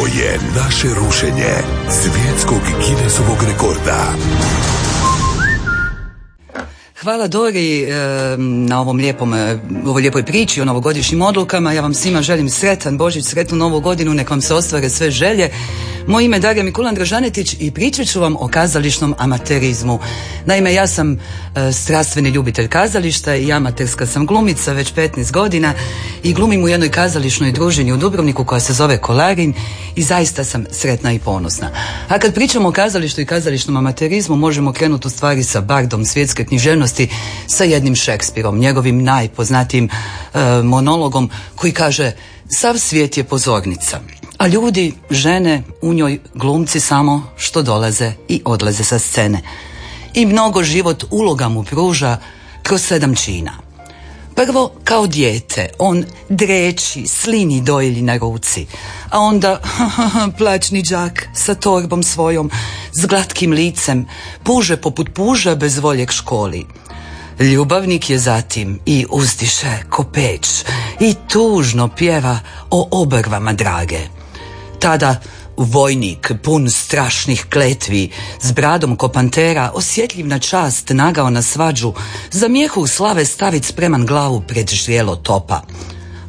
Ovo je naše rušenje svjetskog Guinnessovog rekorda. Hvala Dori e, na ovom lijepom, e, ovoj lijepoj priči o novogodišnjim odlukama. Ja vam svima želim sretan Božić, sretnu novu godinu, nek vam se ostvare sve želje. Moje ime je Darija Mikulan Dražanetić i pričat ću vam o kazališnom amaterizmu. Naime, ja sam e, strastveni ljubitelj kazališta i amaterska sam glumica već 15 godina i glumim u jednoj kazališnoj družini u Dubrovniku koja se zove Kolarin i zaista sam sretna i ponosna. A kad pričamo o kazalištu i kazališnom amaterizmu možemo krenuti u stvari sa bardom svjetske književnosti sa jednim Šekspirom, njegovim najpoznatijim e, monologom koji kaže Sav svijet je pozornica. A ljudi, žene, u njoj glumci samo što dolaze i odlaze sa scene. I mnogo život uloga mu pruža kroz sedam čina. Prvo, kao dijete, on dreči, slini dojilji na ruci, a onda plaćni đak sa torbom svojom, s glatkim licem, puže poput puža bez volje k školi. Ljubavnik je zatim i uzdiše ko peć i tužno pjeva o obrvama drage. Tada vojnik, pun strašnih kletvi, s bradom ko pantera, osjetljiv na čast, nagao na svađu, za mijehu slave stavit spreman glavu pred žrijelo topa.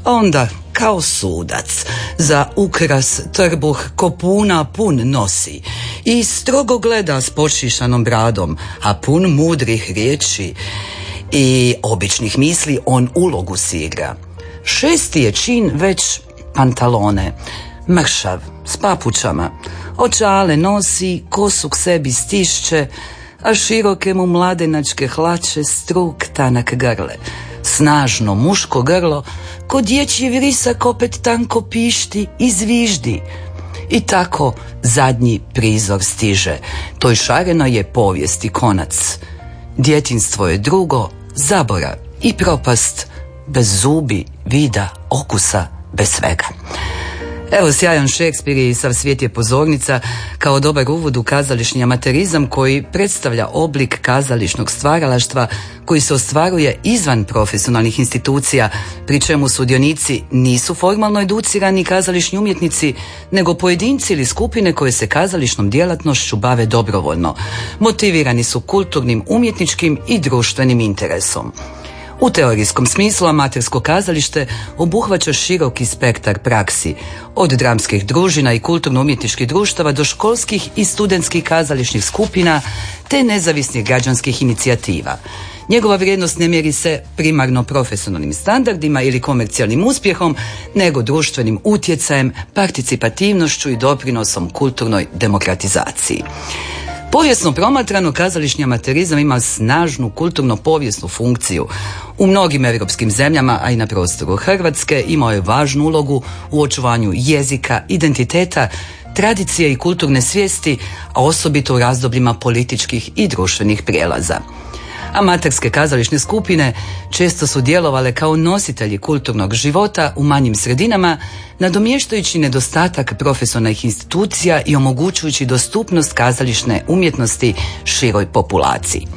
Onda, kao sudac, za ukras trbuh ko puna pun nosi i strogo gleda s pošišanom bradom, a pun mudrih riječi i običnih misli on ulogu si igra. Šesti je čin već pantalone, mršav, s papučama. Očale nosi, kosu k sebi stišće, a široke mu mladenačke hlače struk tanak grle. Snažno muško grlo, ko dječji vrisak opet tanko pišti i zviždi. I tako zadnji prizor stiže. Toj šareno je povijesti konac. Djetinstvo je drugo, zabora i propast, bez zubi, vida, okusa, bez svega. Evo sjajan Šekspir i sav svijet je pozornica kao dobar uvod u kazališni amaterizam koji predstavlja oblik kazališnog stvaralaštva koji se ostvaruje izvan profesionalnih institucija, pri čemu sudionici nisu formalno educirani kazališni umjetnici, nego pojedinci ili skupine koje se kazališnom djelatnošću bave dobrovoljno. Motivirani su kulturnim, umjetničkim i društvenim interesom. U teorijskom smislu amatersko kazalište obuhvaća široki spektar praksi, od dramskih družina i kulturno-umjetničkih društava do školskih i studentskih kazališnih skupina te nezavisnih građanskih inicijativa. Njegova vrijednost ne mjeri se primarno profesionalnim standardima ili komercijalnim uspjehom, nego društvenim utjecajem, participativnošću i doprinosom kulturnoj demokratizaciji. Povijesno promatrano kazališni amaterizam ima snažnu kulturno-povijesnu funkciju. U mnogim europskim zemljama, a i na prostoru Hrvatske, imao je važnu ulogu u očuvanju jezika, identiteta, tradicije i kulturne svijesti, a osobito u razdobljima političkih i društvenih prijelaza. Amaterske kazališne skupine često su djelovale kao nositelji kulturnog života u manjim sredinama, nadomještajući nedostatak profesionalnih institucija i omogućujući dostupnost kazališne umjetnosti široj populaciji.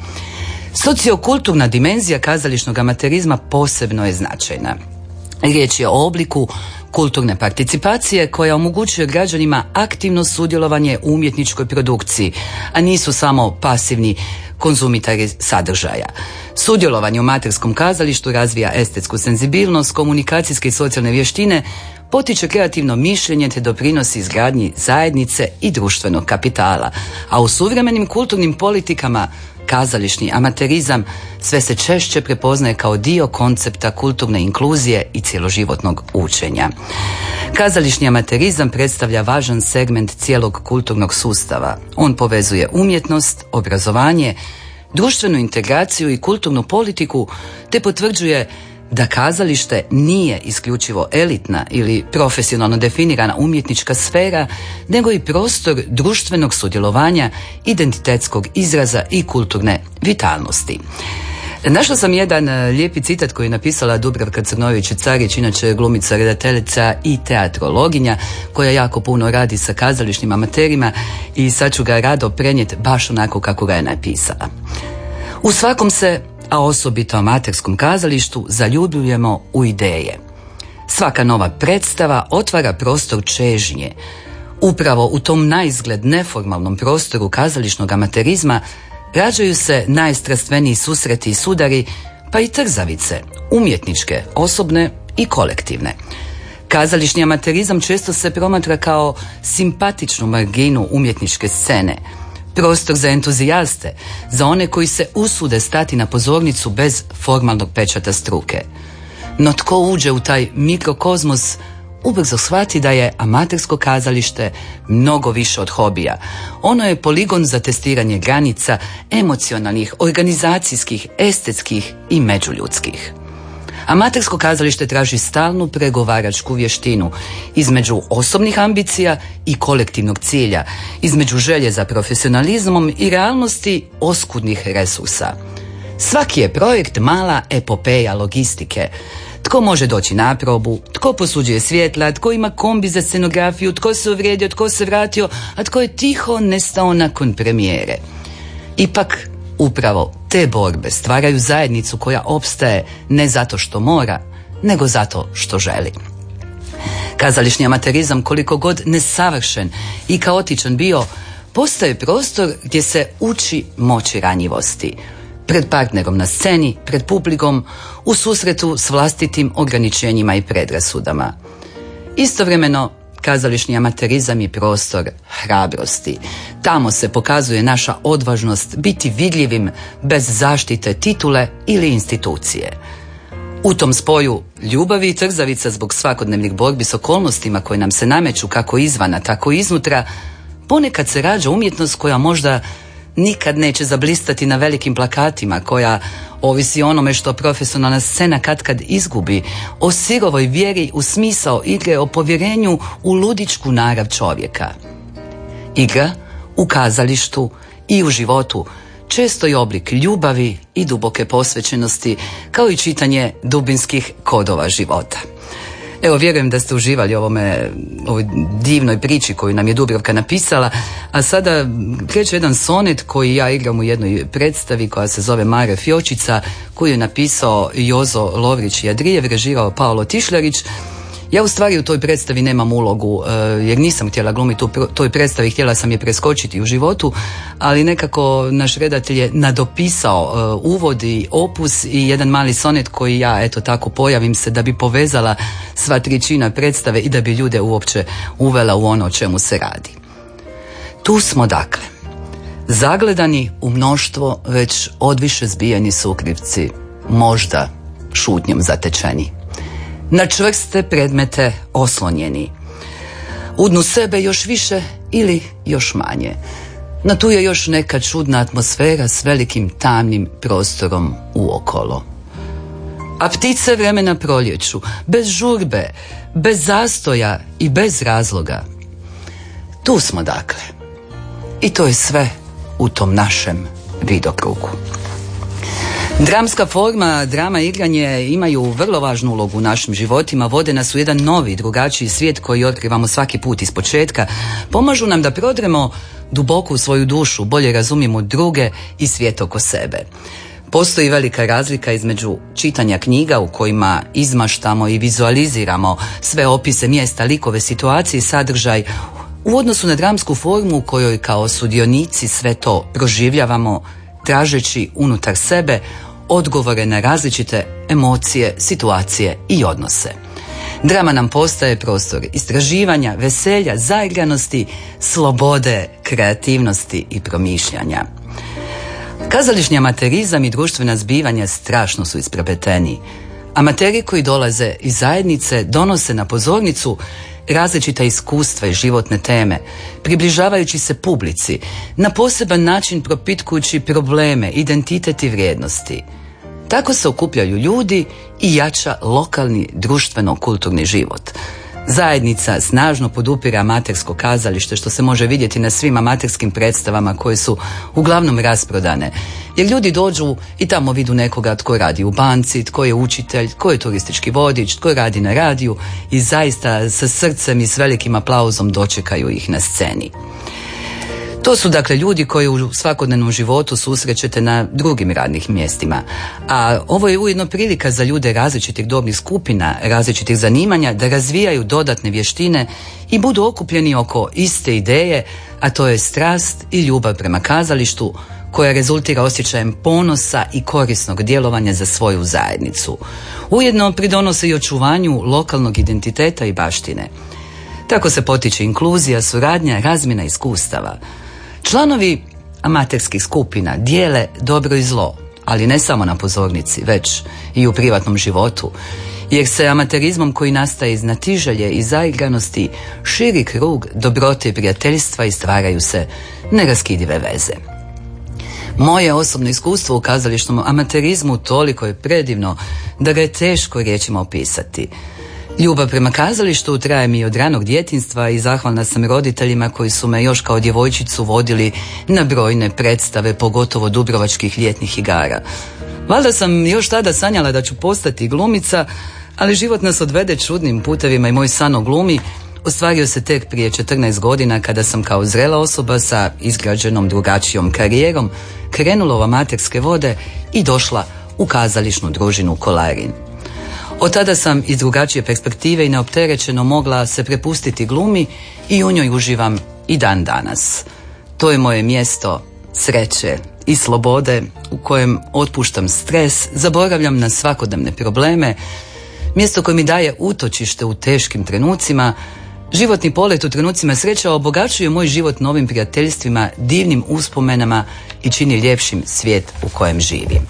Sociokulturna dimenzija kazališnog amaterizma posebno je značajna. Riječ je o obliku kulturne participacije koja omogućuje građanima aktivno sudjelovanje u umjetničkoj produkciji, a nisu samo pasivni konzumitari sadržaja. Sudjelovanje u materskom kazalištu razvija estetsku senzibilnost, komunikacijske i socijalne vještine, potiče kreativno mišljenje te doprinosi izgradnji zajednice i društvenog kapitala, a u suvremenim kulturnim politikama kazališni amaterizam sve se češće prepoznaje kao dio koncepta kulturne inkluzije i cjeloživotnog učenja. Kazališni amaterizam predstavlja važan segment cijelog kulturnog sustava. On povezuje umjetnost, obrazovanje, društvenu integraciju i kulturnu politiku te potvrđuje da kazalište nije isključivo elitna ili profesionalno definirana umjetnička sfera, nego i prostor društvenog sudjelovanja, identitetskog izraza i kulturne vitalnosti. Našla sam jedan e, lijepi citat koji je napisala Dubravka Crnović Carić, inače glumica, redateljica i teatrologinja, koja jako puno radi sa kazališnim amaterima i sad ću ga rado prenijeti baš onako kako ga je napisala. U svakom se a osobito amaterskom kazalištu zaljubljujemo u ideje. Svaka nova predstava otvara prostor čežnje. Upravo u tom naizgled neformalnom prostoru kazališnog amaterizma rađaju se najstrastveniji susreti i sudari, pa i trzavice, umjetničke, osobne i kolektivne. Kazališni amaterizam često se promatra kao simpatičnu marginu umjetničke scene, prostor za entuzijaste, za one koji se usude stati na pozornicu bez formalnog pečata struke. No tko uđe u taj mikrokozmos ubrzo shvati da je amatersko kazalište mnogo više od hobija. Ono je poligon za testiranje granica emocionalnih, organizacijskih, estetskih i međuljudskih. Amatersko kazalište traži stalnu pregovaračku vještinu između osobnih ambicija i kolektivnog cilja, između želje za profesionalizmom i realnosti oskudnih resursa. Svaki je projekt mala epopeja logistike, tko može doći na probu, tko posuđuje svjetla, tko ima kombi za scenografiju, tko se uvrijedio, tko se vratio, a tko je tiho nestao nakon premijere. Ipak, upravo te borbe stvaraju zajednicu koja opstaje ne zato što mora, nego zato što želi. Kazališni amaterizam koliko god nesavršen i kaotičan bio, postaje prostor gdje se uči moći ranjivosti, pred partnerom na sceni, pred publikom, u susretu s vlastitim ograničenjima i predrasudama. Istovremeno, kazališni amaterizam i prostor hrabrosti. Tamo se pokazuje naša odvažnost biti vidljivim bez zaštite titule ili institucije. U tom spoju ljubavi i trzavica zbog svakodnevnih borbi s okolnostima koje nam se nameću kako izvana, tako i iznutra, ponekad se rađa umjetnost koja možda nikad neće zablistati na velikim plakatima koja ovisi onome što profesionalna scena kad kad izgubi, o sirovoj vjeri u smisao igre, o povjerenju u ludičku narav čovjeka. Igra u kazalištu i u životu često je oblik ljubavi i duboke posvećenosti, kao i čitanje dubinskih kodova života. Evo, vjerujem da ste uživali ovome, ovoj divnoj priči koju nam je Dubrovka napisala, a sada kreće jedan sonet koji ja igram u jednoj predstavi koja se zove Mare Fjočica, koju je napisao Jozo Lovrić Jadrijev, režirao Paolo Tišljarić, ja u stvari u toj predstavi nemam ulogu e, jer nisam htjela glumiti u toj predstavi, htjela sam je preskočiti u životu, ali nekako naš redatelj je nadopisao e, uvod i opus i jedan mali sonet koji ja eto tako pojavim se da bi povezala sva tričina predstave i da bi ljude uopće uvela u ono o čemu se radi. Tu smo dakle. Zagledani u mnoštvo već odviše zbijeni sukrivci, možda šutnjom zatečeni na čvrste predmete oslonjeni. Udnu sebe još više ili još manje. Na tu je još neka čudna atmosfera s velikim tamnim prostorom uokolo. A ptice vremena proljeću, bez žurbe, bez zastoja i bez razloga. Tu smo dakle. I to je sve u tom našem vidokrugu. Dramska forma, drama igranje imaju vrlo važnu ulogu u našim životima, vode nas u jedan novi, drugačiji svijet koji otkrivamo svaki put iz početka, pomažu nam da prodremo duboko u svoju dušu, bolje razumijemo druge i svijet oko sebe. Postoji velika razlika između čitanja knjiga u kojima izmaštamo i vizualiziramo sve opise mjesta, likove, situacije i sadržaj u odnosu na dramsku formu u kojoj kao sudionici sve to proživljavamo tražeći unutar sebe odgovore na različite emocije, situacije i odnose. Drama nam postaje prostor istraživanja, veselja, zaigranosti, slobode, kreativnosti i promišljanja. Kazališnji amaterizam i društvena zbivanja strašno su isprepleteni. Amateri koji dolaze iz zajednice donose na pozornicu različita iskustva i životne teme, približavajući se publici, na poseban način propitkujući probleme, identitet i vrijednosti. Tako se okupljaju ljudi i jača lokalni društveno-kulturni život. Zajednica snažno podupira amatersko kazalište što se može vidjeti na svim amaterskim predstavama koje su uglavnom rasprodane. Jer ljudi dođu i tamo vidu nekoga tko radi u banci, tko je učitelj, tko je turistički vodič, tko radi na radiju i zaista sa srcem i s velikim aplauzom dočekaju ih na sceni. To su dakle ljudi koji u svakodnevnom životu susrećete na drugim radnih mjestima. A ovo je ujedno prilika za ljude različitih dobnih skupina, različitih zanimanja da razvijaju dodatne vještine i budu okupljeni oko iste ideje, a to je strast i ljubav prema kazalištu koja rezultira osjećajem ponosa i korisnog djelovanja za svoju zajednicu. Ujedno pridonose i očuvanju lokalnog identiteta i baštine. Tako se potiče inkluzija, suradnja, razmjena iskustava. Članovi amaterskih skupina dijele dobro i zlo, ali ne samo na pozornici, već i u privatnom životu, jer se amaterizmom koji nastaje iz natiželje i zaigranosti širi krug dobrote i prijateljstva i stvaraju se neraskidive veze. Moje osobno iskustvo u kazališnom amaterizmu toliko je predivno da ga je teško riječima opisati. Ljubav prema kazalištu traje mi od ranog djetinstva i zahvalna sam roditeljima koji su me još kao djevojčicu vodili na brojne predstave, pogotovo dubrovačkih ljetnih igara. Valjda sam još tada sanjala da ću postati glumica, ali život nas odvede čudnim putevima i moj san o glumi ostvario se tek prije 14 godina kada sam kao zrela osoba sa izgrađenom drugačijom karijerom krenula u amaterske vode i došla u kazališnu družinu Kolarin. Od tada sam iz drugačije perspektive i neopterećeno mogla se prepustiti glumi i u njoj uživam i dan danas. To je moje mjesto sreće i slobode u kojem otpuštam stres, zaboravljam na svakodnevne probleme, mjesto koje mi daje utočište u teškim trenucima, Životni polet u trenucima sreća obogaćuje moj život novim prijateljstvima, divnim uspomenama i čini ljepšim svijet u kojem živim.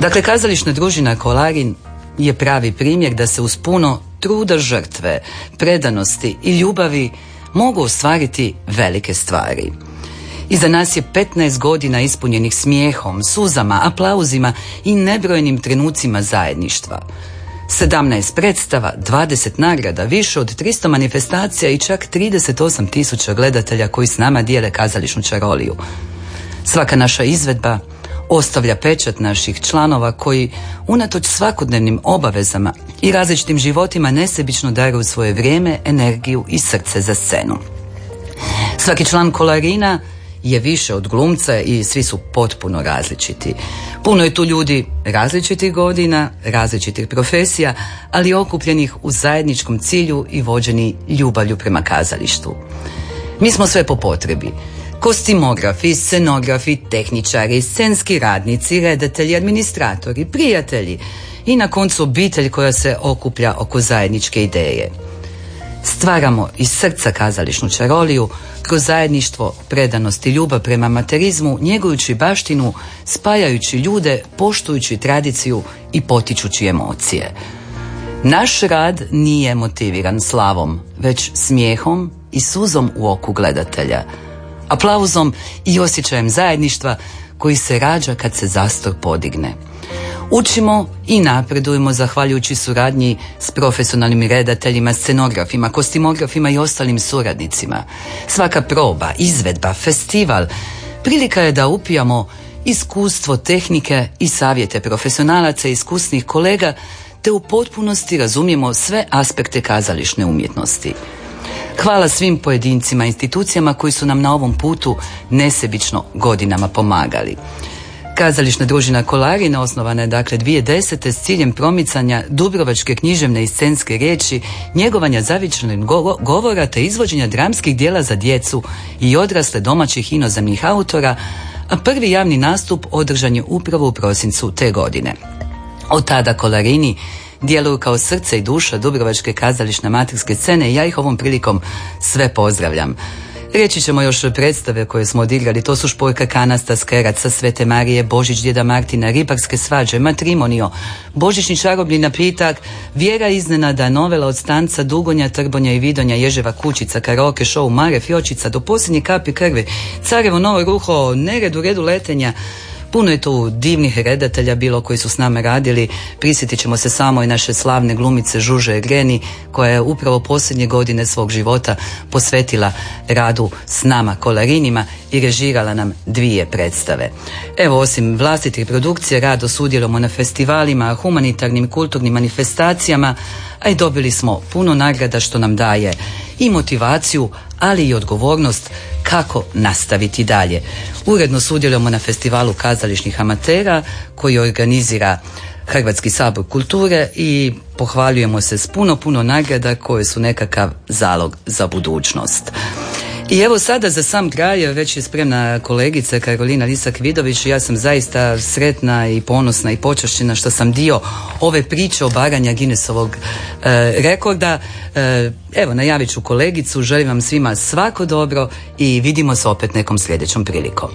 Dakle, kazališna družina Kolarin je pravi primjer da se uz puno truda žrtve, predanosti i ljubavi mogu ostvariti velike stvari. Iza nas je 15 godina ispunjenih smijehom, suzama, aplauzima i nebrojenim trenucima zajedništva. 17 predstava, 20 nagrada, više od 300 manifestacija i čak 38 tisuća gledatelja koji s nama dijele kazališnu čaroliju. Svaka naša izvedba ostavlja pečat naših članova koji unatoč svakodnevnim obavezama i različitim životima nesebično daruju svoje vrijeme, energiju i srce za scenu. Svaki član kolarina je više od glumca i svi su potpuno različiti. Puno je tu ljudi različitih godina, različitih profesija, ali okupljenih u zajedničkom cilju i vođeni ljubavlju prema kazalištu. Mi smo sve po potrebi. Kostimografi, scenografi, tehničari, scenski radnici, redatelji, administratori, prijatelji i na koncu obitelj koja se okuplja oko zajedničke ideje. Stvaramo iz srca kazališnu čaroliju kroz zajedništvo, predanost i ljubav prema materizmu, njegujući baštinu, spajajući ljude, poštujući tradiciju i potičući emocije. Naš rad nije motiviran slavom, već smijehom i suzom u oku gledatelja, aplauzom i osjećajem zajedništva koji se rađa kad se zastor podigne. Učimo i napredujemo zahvaljujući suradnji s profesionalnim redateljima, scenografima, kostimografima i ostalim suradnicima. Svaka proba, izvedba, festival, prilika je da upijamo iskustvo tehnike i savjete profesionalaca i iskusnih kolega te u potpunosti razumijemo sve aspekte kazališne umjetnosti. Hvala svim pojedincima i institucijama koji su nam na ovom putu nesebično godinama pomagali. Kazališna družina Kolarina osnovana je dakle 2010. s ciljem promicanja dubrovačke književne i scenske riječi, njegovanja zavičanih govora te izvođenja dramskih dijela za djecu i odrasle domaćih inozemnih autora, a prvi javni nastup održan je upravo u prosincu te godine. Od tada Kolarini djeluju kao srce i duša Dubrovačke kazališne amaterske scene i ja ih ovom prilikom sve pozdravljam. Reći ćemo još predstave koje smo odigrali, to su Špojka Kanasta, Skeraca, Svete Marije, Božić, Djeda Martina, Ribarske svađe, Matrimonio, Božićni čarobni napitak, Vjera iznenada, novela od stanca, Dugonja, Trbonja i Vidonja, Ježeva kućica, Karaoke show, Mare, Fjočica, do posljednje kapi krvi, Carevo novo ruho, Nered u redu letenja, Puno je tu divnih redatelja bilo koji su s nama radili. Prisjetit ćemo se samo i naše slavne glumice Žuže Greni koja je upravo posljednje godine svog života posvetila radu s nama kolarinima i režirala nam dvije predstave. Evo osim vlastitih produkcije rado sudjelujemo na festivalima, humanitarnim kulturnim manifestacijama, a i dobili smo puno nagrada što nam daje i motivaciju, ali i odgovornost kako nastaviti dalje. Uredno sudjelujemo na festivalu kazališnih amatera koji organizira Hrvatski sabor kulture i pohvaljujemo se s puno, puno nagrada koje su nekakav zalog za budućnost. I evo sada za sam kraj, već je spremna kolegica Karolina Lisak-Vidović, ja sam zaista sretna i ponosna i počašćena što sam dio ove priče obaranja Guinnessovog e, rekorda. E, evo, najavit ću kolegicu, želim vam svima svako dobro i vidimo se opet nekom sljedećom prilikom.